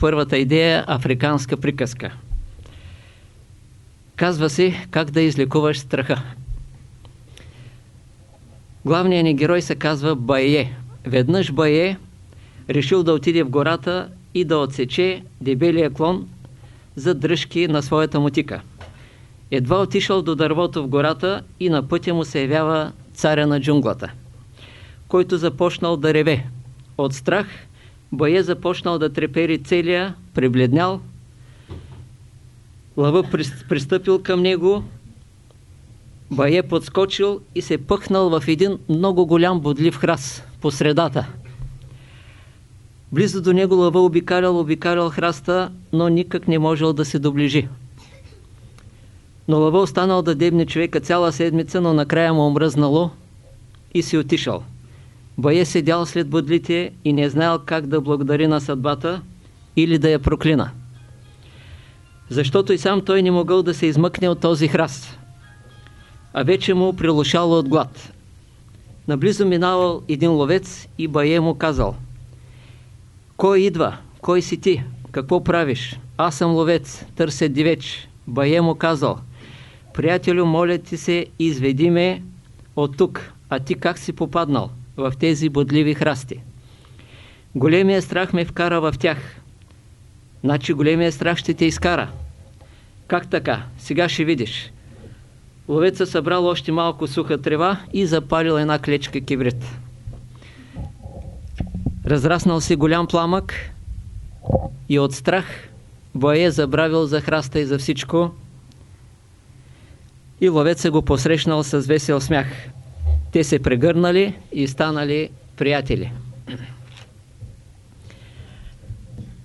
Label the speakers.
Speaker 1: първата идея – африканска приказка. Казва се как да излекуваш страха. Главният ни герой се казва Бае. Веднъж Бае решил да отиде в гората и да отсече дебелия клон за дръжки на своята мутика. Едва отишъл до дървото в гората и на пътя му се явява царя на джунглата, който започнал да реве. От страх Бае започнал да трепери целия, прибледнял. Лъва пристъпил към него, Бае подскочил и се пъхнал в един много голям бодлив храс по средата. Близо до него лъва обикалял, обикалял храста, но никак не можел да се доближи. Но лъва останал да дебне човека цяла седмица, но накрая му омръзнало и си отишъл. Бае седял след бъдлите и не знаел как да благодари на съдбата или да я проклина. Защото и сам той не могъл да се измъкне от този храст. А вече му прилушало от глад. Наблизо минавал един ловец и Бае му казал Кой идва? Кой си ти? Какво правиш? Аз съм ловец, търся дивеч. Бае му казал Приятелю, моля ти се, изведи ме от тук. А ти как си попаднал в тези бодливи храсти? Големия страх ме вкара в тях. Значи големия страх ще те изкара. Как така? Сега ще видиш. Ловеца събрал още малко суха трева и запалил една клечка кибрид. Разраснал се голям пламък и от страх Бое забравил за храста и за всичко и ловеца го посрещнал с весел смях. Те се прегърнали и станали приятели.